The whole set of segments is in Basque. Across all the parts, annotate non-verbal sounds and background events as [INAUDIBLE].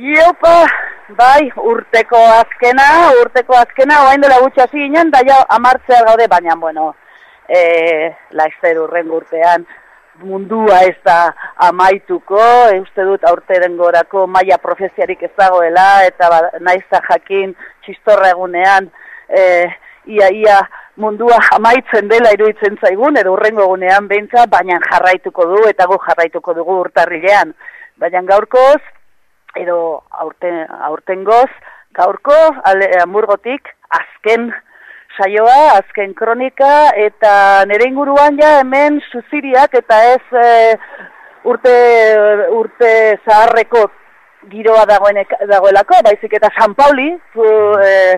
Iopa, bai, urteko azkena, urteko azkena, oain dela gutxa zinen, da ja amartzea gaude, baina, bueno, e, laizzer urren urtean, mundua ez da amaituko, e, uste dut aurte gorako maia profesiarik ez dagoela, eta ba, naiz jakin txistorra egunean, e, ia, ia mundua amaitzen dela iruditzen zaigun, edo urrengo egunean behintza, baina jarraituko du, eta gu jarraituko dugu urtarrilean. Baina gaurkoz, edo aurten, aurten goz, gaurko, ale, hamburgotik, azken saioa, azken kronika, eta nire inguruan ja hemen suziriak, eta ez e, urte, urte zaharreko giroa dagoenek, dagoelako, baizik eta San Pauli, zu, e,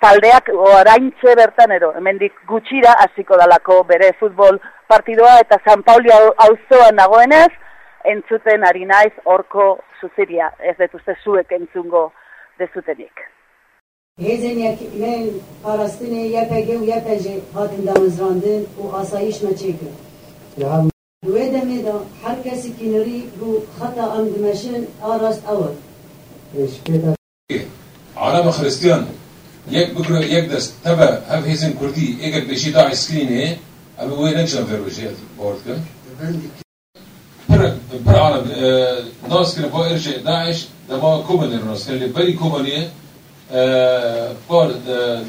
taldeak oraintze bertan ero, hemendik gutxira hasiko dalako bere futbol partidoa, eta San Pauli auzoan dagoenez, entzuten ari naiz horko zuziria, ez dut uste zuek entzungo dezutenik. Hezin men parastine YPG u YPG hatin damızrandın u asayiş meçekir. Ya Ve demeda her kesi kinari bu hata amdmeşin arast avat. عرب خريستيان يك بكره يك دست تبع هف هيزن كردي اگر بشي داعي سكريني ابي وين نجم في الوجهات برعنا ناس كنا بو إرجع داعش دما كوبن الناس كان اللي بري كوبنية بار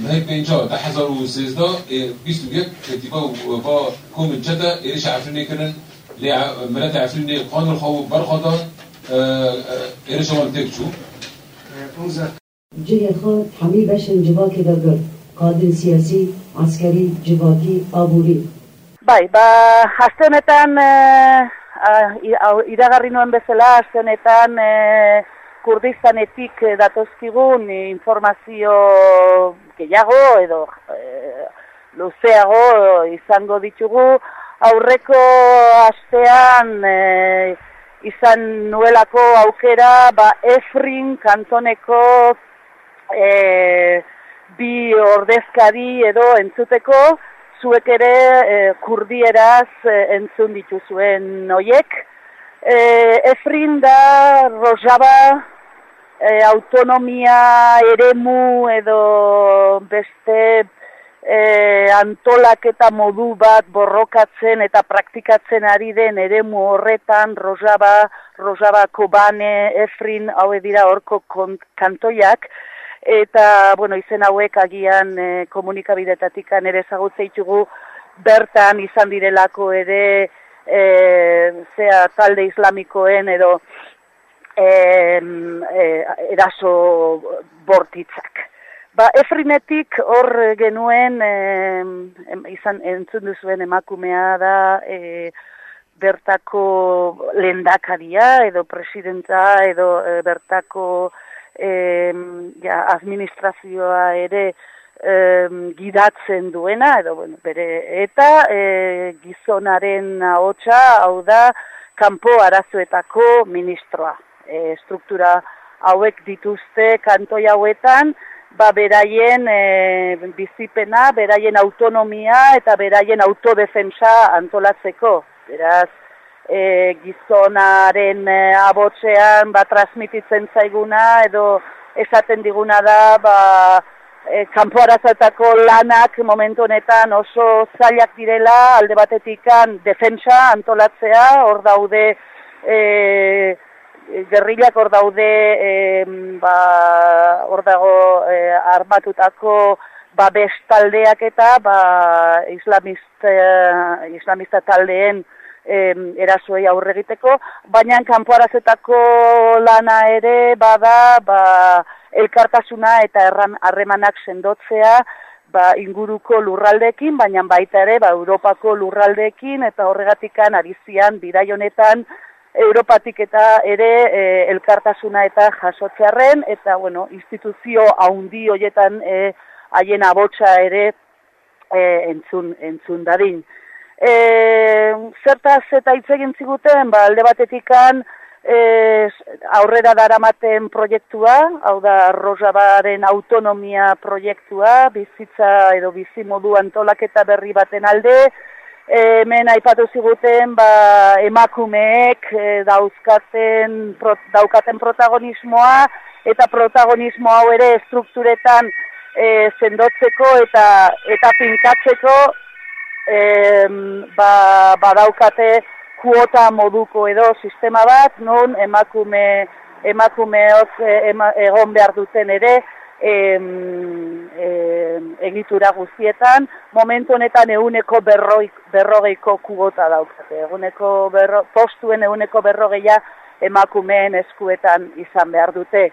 نهي بينجا ده حزار وسيزدا بيستو جك كتيبا وبا كومن جدا إيش عارفين كنن لي ملات عارفين قانون الخو برخدا إيش هو تكتشو جي خو حمي باش نجبا كده قل قادم سياسي عسكري جباكي أبوري باي با حسنة iragarri nuen bezala, aste honetan, e, kurdistanetik datozkigun informazio gehiago edo e, luzeago izango ditugu. Aurreko astean e, izan nuelako aukera, ba, Efrin kantoneko e, bi ordezkari edo entzuteko, zuek ere e, kurdieraz e, entzun dituzuen hoiek. E, Efrin da Rojaba e, autonomia eremu edo beste e, antolaketa modu bat borrokatzen eta praktikatzen ari den eremu horretan Rojaba, Rojaba Kobane, Efrin, hau dira horko kantoiak, eta bueno, izen hauek agian e, komunikabidetatik ere ezagutze ditugu bertan izan direlako ere e, zea talde islamikoen edo e, e, eraso bortitzak. Ba, Efrinetik hor genuen e, izan entzun duzuen emakumea da e, bertako lendakaria edo presidenta edo e, bertako e, ja, administrazioa ere e, gidatzen duena, edo bueno, bere, eta e, gizonaren ahotsa hau da, kanpo arazoetako ministroa. E, struktura hauek dituzte kantoi hauetan, ba beraien e, bizipena, beraien autonomia eta beraien autodefensa antolatzeko. Beraz, e, gizonaren e, abotzean ba, transmititzen zaiguna edo esaten diguna da ba, e, kanpo lanak momentu honetan oso zailak direla alde batetikan defensa antolatzea hor daude e, gerrilak hor daude e, ba, hor dago e, armatutako ba, bestaldeak eta ba, islamista, islamista taldeen em, erasuei aurre egiteko, baina kanpoarazetako lana ere bada ba, elkartasuna eta harremanak sendotzea ba, inguruko lurraldekin, baina baita ere ba, Europako lurraldekin eta horregatikan arizian bidai honetan Europatik eta ere e, elkartasuna eta jasotzearen eta bueno, instituzio haundi hoietan e, haien abotsa ere e, entzun, entzun dadin. E, zertaz eta hitz egin ziguten, ba, alde batetikan e, aurrera daramaten proiektua, hau da Rosabaren autonomia proiektua, bizitza edo bizi modu antolaketa berri baten alde, hemen aipatu ziguten ba, emakumeek e, dauzkaten, daukaten protagonismoa eta protagonismo hau ere strukturetan e, sendotzeko eta eta finkatzeko e, ba, badaukate kuota moduko edo sistema bat, non emakume emakumeok egon behar duten ere, em, em, egitura guztietan, momentu honetan eguneko berroi, berrogeiko kubota daukate. Eguneko berro, postuen eguneko berrogeia emakumeen eskuetan izan behar dute.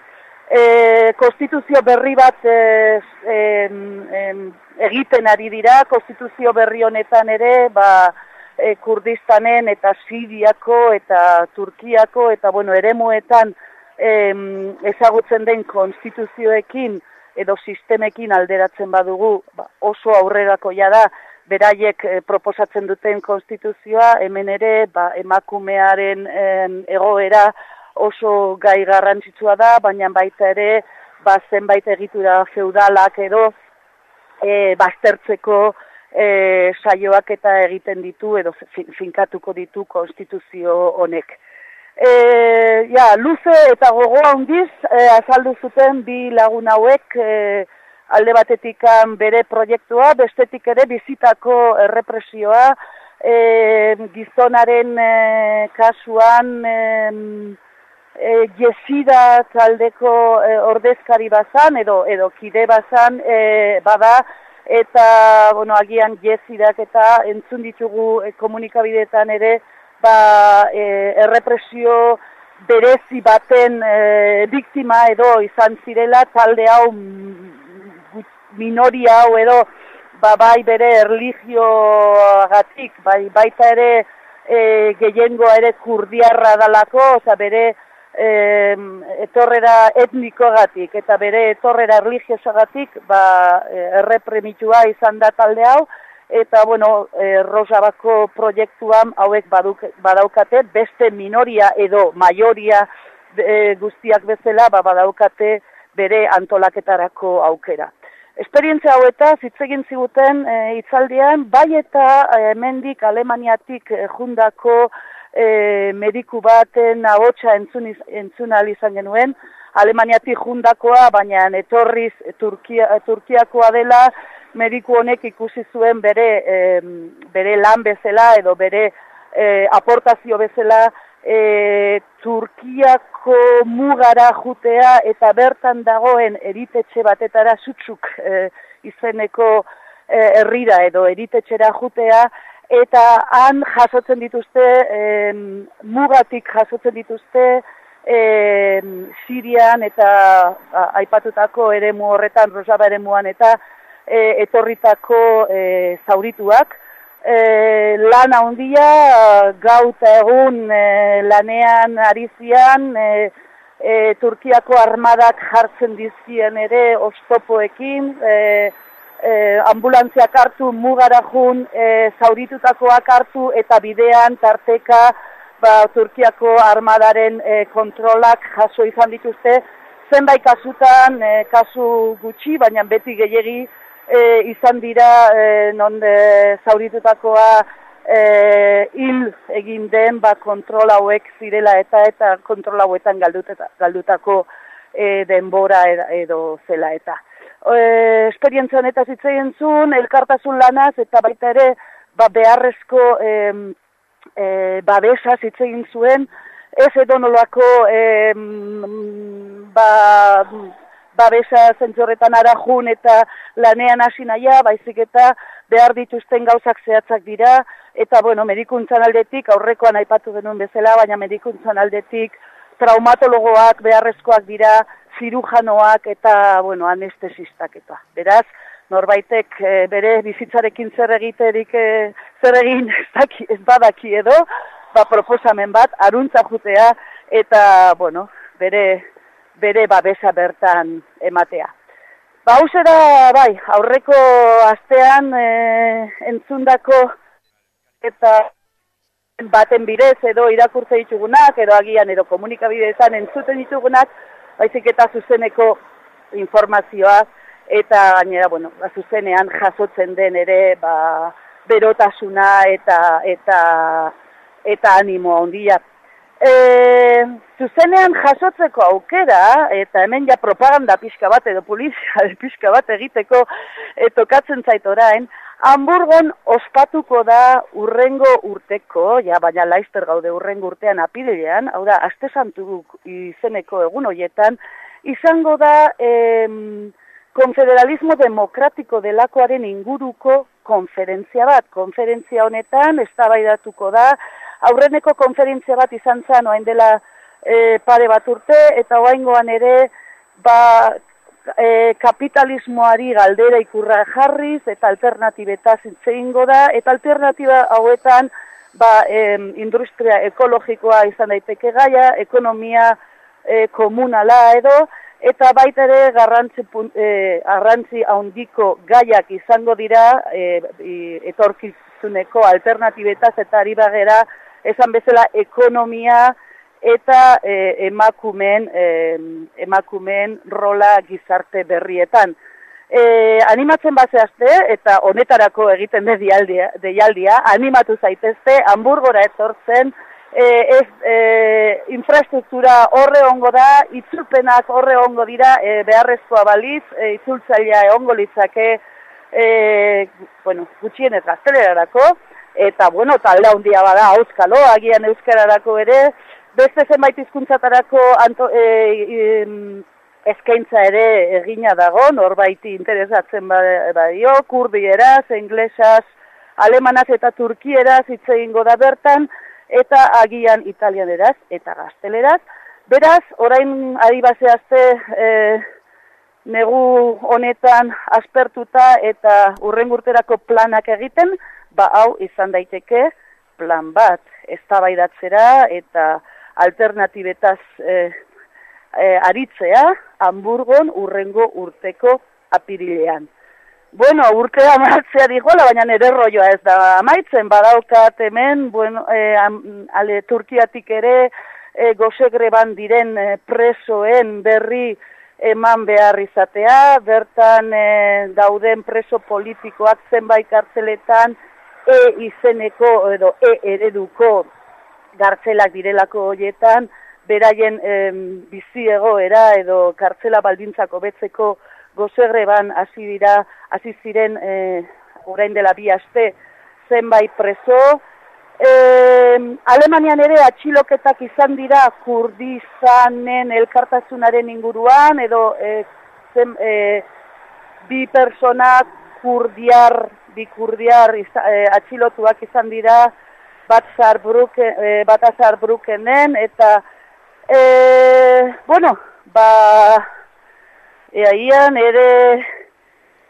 E, konstituzio berri bat e, em, egiten ari dira, konstituzio berri honetan ere, ba, e, Kurdistanen eta Siriako eta Turkiako eta bueno, eremuetan em, ezagutzen den konstituzioekin edo sistemekin alderatzen badugu ba, oso aurrerako da beraiek eh, proposatzen duten konstituzioa hemen ere ba, emakumearen egoera oso gai garrantzitsua da, baina baita ere ba, zenbait egitura feudalak edo e, baztertzeko e, saioak eta egiten ditu edo finkatuko ditu konstituzio honek. E, ja, luze eta gogoa handiz e, azaldu zuten bi lagun hauek e, alde batetik bere proiektua, bestetik ere bizitako errepresioa, e, gizonaren e, kasuan e, e, jesida taldeko e, ordezkari bazan edo, edo kide bazan e, bada, eta bueno, agian jesidak eta entzun ditugu e, komunikabideetan ere, ba, e, errepresio berezi baten e, biktima edo izan zirela talde hau minoria hau edo ba, bai bere erligioagatik, bai, baita ere e, gehiengoa ere kurdiarra dalako, oza bere e, etorrera etnikoagatik eta bere etorrera erligiosoagatik ba, e, errepremitua izan da talde hau, eta bueno, e, Rosabako proiektuan hauek baduk, badaukate beste minoria edo maioria e, guztiak bezala ba, badaukate bere antolaketarako aukera. Esperientzia hau eta zitzegin ziguten e, itzaldian, bai eta e, Alemaniatik e, jundako e, mediku baten ahotsa entzun, entzun izan genuen, Alemaniatik jundakoa, baina etorriz Turkia, Turkiakoa dela, mediku honek ikusi zuen bere, bere lan bezala edo bere e, aportazio bezala e, Turkiako mugara jutea eta bertan dagoen eritetxe batetara zutzuk e, izeneko e, herrira edo eritetxera jutea eta han jasotzen dituzte e, mugatik jasotzen dituzte e, Sirian eta aipatutako eremu horretan, Rosaba eremuan eta e, etorritako e, zaurituak. E, lan handia gauta egun e, lanean arizian e, e, Turkiako armadak jartzen dizien ere ostopoekin, e, e, ambulantziak hartu mugara jun, e, zauritutakoak hartu eta bidean tarteka ba, Turkiako armadaren e, kontrolak jaso izan dituzte, zenbait kasutan, e, kasu gutxi, baina beti gehiegi, e, izan dira e, non de, zauritutakoa e, hil egin den ba, kontrol hauek zirela eta eta kontrol hauetan galduteta, galdutako e, denbora edo zela eta. E, esperientzia honetaz hitz zuen, elkartasun lanaz eta baita ere ba, beharrezko e, e, babesa hitz egin zuen, ez edo nolako e, ba, babesa zentzorretan arajun eta lanean hasi naia, baizik eta behar dituzten gauzak zehatzak dira, eta bueno, medikuntzan aldetik, aurrekoan aipatu denuen bezala, baina medikuntzan aldetik traumatologoak beharrezkoak dira, zirujanoak eta bueno, anestesistak eta. Beraz, norbaitek e, bere bizitzarekin zer egiterik e, zer egin [LAUGHS] ez, daki, ez badaki edo, ba, proposamen bat, aruntza jutea, eta, bueno, bere bere babesa bertan ematea. Ba, da, bai, aurreko astean e, entzundako eta baten bidez edo irakurtze ditugunak, edo agian edo komunikabidezan entzuten ditugunak, baizik eta zuzeneko informazioa, eta gainera, bueno, ba, zuzenean jasotzen den ere, ba, berotasuna eta eta eta animo handia. E, zuzenean jasotzeko aukera, eta hemen ja propaganda pixka bat edo polizia [LAUGHS] pixka bat egiteko e, tokatzen zait orain, Hamburgon ospatuko da urrengo urteko, ja baina laizter gaude urrengo urtean apidean, hau da, aste santu izeneko egun horietan, izango da em, konfederalismo demokratiko delakoaren inguruko konferentzia bat. Konferentzia honetan, ez da, aurreneko konferentzia bat izan zen, oain dela e, pare bat urte, eta oaingoan ere, ba, e, kapitalismoari galdera ikurra jarriz, eta alternatibetaz ingo da, eta alternatiba hauetan, ba, e, industria ekologikoa izan daiteke gaia, ekonomia e, komunala edo, eta baita ere garrantzi, e, garrantzi handiko gaiak izango dira, e, etorkizuneko alternatibetaz eta ari bagera, esan bezala ekonomia eta e, emakumen, e, emakumen rola gizarte berrietan. E, animatzen bazeazte, eta honetarako egiten de deialdia, animatu zaitezte, hamburgora etortzen, e, ez, e, infrastruktura horre ongo da, itzulpenak horre ongo dira, e, beharrezkoa baliz, e, itzultzailea ongo litzake, e, bueno, gutxienez gaztelerarako, eta bueno, talde handia bada auskalo, agian euskararako ere, beste zenbait hizkuntzatarako e, eskaintza ere egina dago, norbaiti interesatzen badio, kurdieraz, inglesaz, alemanaz eta turkieraz hitz egingo da bertan, eta agian italianeraz eta gazteleraz. Beraz, orain ari baseazte e, negu honetan aspertuta eta urrengurterako planak egiten, ba hau izan daiteke plan bat eztabaidatzera eta alternatibetaz e, e, aritzea Hamburgon urrengo urteko apirilean. Bueno, urte amatzea dihola, baina nire rolloa ez da amaitzen, badaukat hemen, bueno, e, ale Turkiatik ere e, gozegreban diren e, presoen berri eman behar izatea, bertan e, dauden preso politikoak zenbait kartzeletan, E izeneko edo E ereduko gartzelak direlako hoietan, beraien em, bizi egoera edo kartzela baldintzako betzeko gozegreban hasi dira, hasi ziren e, orain dela bi aste zenbait preso. E, Alemanian ere atxiloketak izan dira kurdizanen elkartasunaren inguruan edo e, zen, e, bi personak kurdiar bikurdiar iz, e, atxilotuak izan dira bat zarbruken, e, bat azarbrukenen, eta e, bueno, ba eaian ere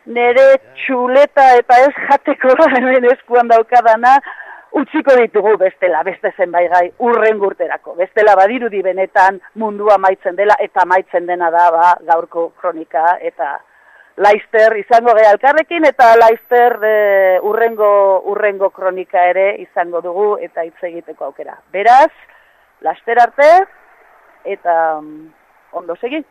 nere txuleta eta ez jateko [LAUGHS] hemen eskuan daukadana utziko ditugu bestela, beste zenbait gai urren gurterako. Bestela badirudi benetan mundua maitzen dela eta maitzen dena da ba, gaurko kronika eta Laister izango geha alkarrekin eta Laister e, urrengo, urrengo kronika ere izango dugu eta hitz egiteko aukera. Beraz, laster arte eta mm, ondo segi.